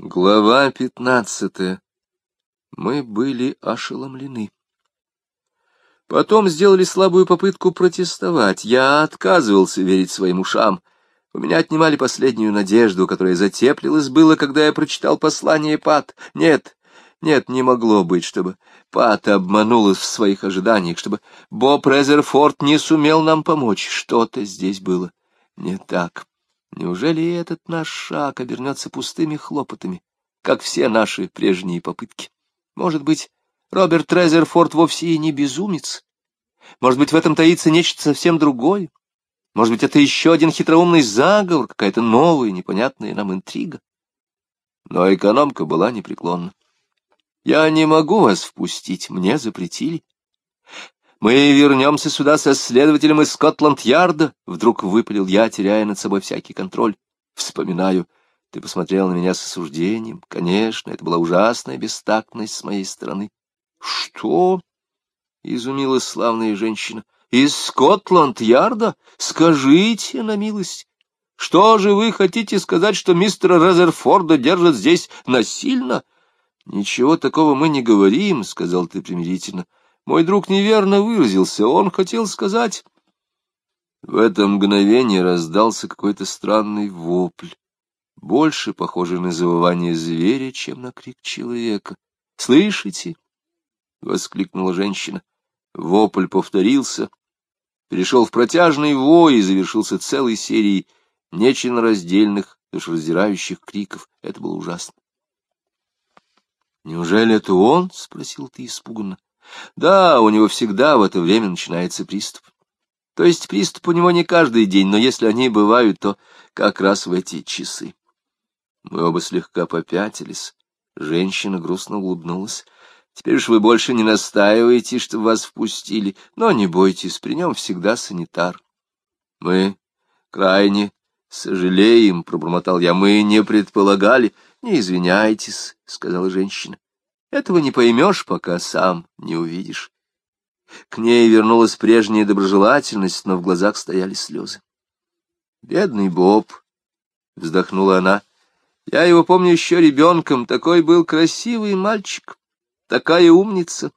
Глава пятнадцатая. Мы были ошеломлены. Потом сделали слабую попытку протестовать. Я отказывался верить своим ушам. У меня отнимали последнюю надежду, которая затеплилась было, когда я прочитал послание Пат. Нет, нет, не могло быть, чтобы Пат обманулась в своих ожиданиях, чтобы Боб Резерфорд не сумел нам помочь. Что-то здесь было не так. Неужели и этот наш шаг обернется пустыми хлопотами, как все наши прежние попытки? Может быть, Роберт Резерфорд вовсе и не безумец? Может быть, в этом таится нечто совсем другое? Может быть, это еще один хитроумный заговор, какая-то новая, непонятная нам интрига? Но экономка была непреклонна. «Я не могу вас впустить, мне запретили. Мы вернемся сюда со следователем из Скотланд-Ярда, — вдруг выпалил я, теряя над собой всякий контроль. Вспоминаю, ты посмотрел на меня с осуждением. Конечно, это была ужасная бестактность с моей стороны. — Что? — изумилась славная женщина. — Из Скотланд-Ярда? Скажите на милость. Что же вы хотите сказать, что мистера Резерфорда держат здесь насильно? — Ничего такого мы не говорим, — сказал ты примирительно. — мой друг неверно выразился, он хотел сказать... В это мгновение раздался какой-то странный вопль, больше похожий на завывание зверя, чем на крик человека. «Слышите?» — воскликнула женщина. Вопль повторился, перешел в протяжный вой и завершился целой серией нечленораздельных, душераздирающих криков. Это было ужасно. «Неужели это он?» — спросил ты испуганно. Да, у него всегда в это время начинается приступ. То есть приступ у него не каждый день, но если они бывают, то как раз в эти часы. Мы оба слегка попятились. Женщина грустно улыбнулась. Теперь уж вы больше не настаиваете, чтобы вас впустили, но не бойтесь, при нем всегда санитар. Мы крайне сожалеем, — пробормотал я, — мы не предполагали. Не извиняйтесь, — сказала женщина. Этого не поймешь, пока сам не увидишь. К ней вернулась прежняя доброжелательность, но в глазах стояли слезы. «Бедный Боб!» — вздохнула она. «Я его помню еще ребенком. Такой был красивый мальчик, такая умница.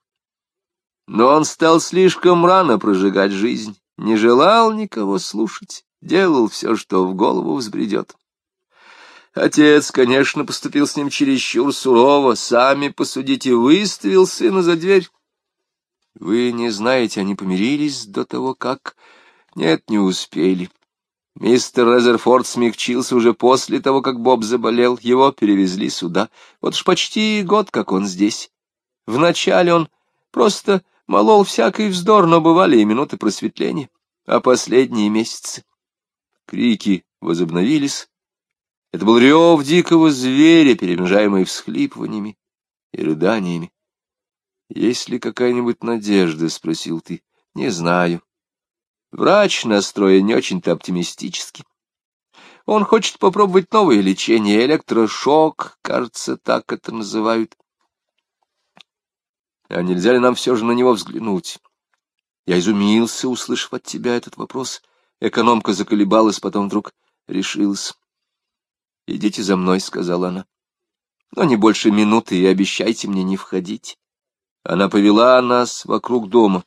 Но он стал слишком рано прожигать жизнь, не желал никого слушать, делал все, что в голову взбредет. Отец, конечно, поступил с ним чересчур сурово. Сами посудите, выставил сына за дверь. Вы не знаете, они помирились до того, как... Нет, не успели. Мистер Резерфорд смягчился уже после того, как Боб заболел. Его перевезли сюда. Вот уж почти год, как он здесь. Вначале он просто молол всякий вздор, но бывали и минуты просветления. А последние месяцы... Крики возобновились, это был рев дикого зверя, перемежаемый всхлипываниями и рыданиями. «Есть ли какая-нибудь надежда?» — спросил ты. «Не знаю. Врач настроен не очень-то оптимистически. Он хочет попробовать новое лечение, электрошок, кажется, так это называют. А нельзя ли нам все же на него взглянуть? Я изумился, услышав от тебя этот вопрос. Экономка заколебалась, потом вдруг решилась. «Идите за мной», — сказала она. «Но не больше минуты и обещайте мне не входить». Она повела нас вокруг дома.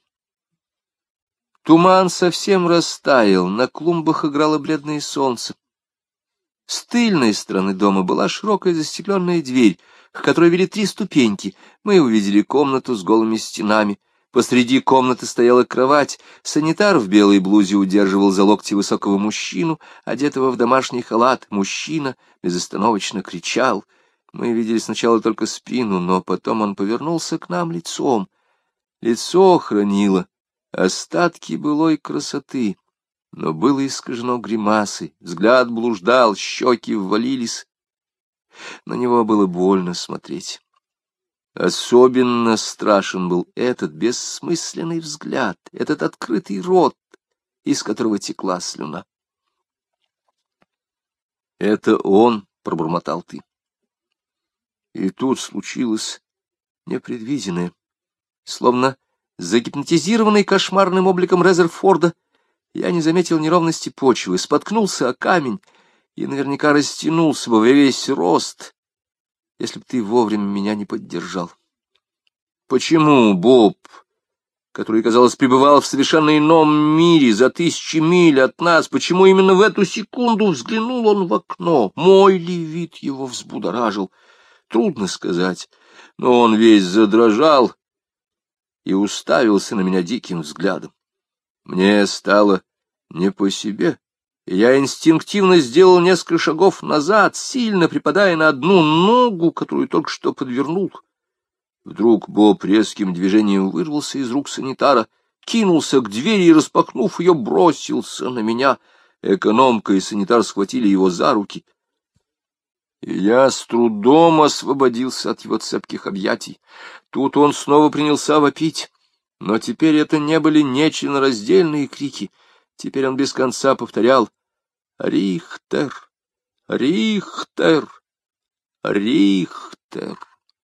Туман совсем растаял, на клумбах играло бледное солнце. С тыльной стороны дома была широкая застекленная дверь, к которой вели три ступеньки. Мы увидели комнату с голыми стенами — Посреди комнаты стояла кровать, санитар в белой блузе удерживал за локти высокого мужчину, одетого в домашний халат. Мужчина безостановочно кричал. Мы видели сначала только спину, но потом он повернулся к нам лицом. Лицо хранило остатки былой красоты, но было искажено гримасой, взгляд блуждал, щеки ввалились. На него было больно смотреть. Особенно страшен был этот бессмысленный взгляд, этот открытый рот, из которого текла слюна. «Это он», — пробормотал ты. И тут случилось непредвиденное. Словно загипнотизированный кошмарным обликом Резерфорда, я не заметил неровности почвы, споткнулся о камень и наверняка растянулся бы весь рост, если бы ты вовремя меня не поддержал. Почему Боб, который, казалось, пребывал в совершенно ином мире за тысячи миль от нас, почему именно в эту секунду взглянул он в окно? Мой ли вид его взбудоражил? Трудно сказать, но он весь задрожал и уставился на меня диким взглядом. Мне стало не по себе, я инстинктивно сделал несколько шагов назад, сильно припадая на одну ногу, которую только что подвернул. Вдруг Боб резким движением вырвался из рук санитара, кинулся к двери и, распахнув ее, бросился на меня. Экономка и санитар схватили его за руки. Я с трудом освободился от его цепких объятий. Тут он снова принялся вопить. Но теперь это не были нечленораздельные крики. Теперь он без конца повторял «Рихтер! Рихтер! Рихтер!»